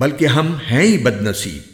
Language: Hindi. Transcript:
बल्कि हम हैं ही बदनसीब।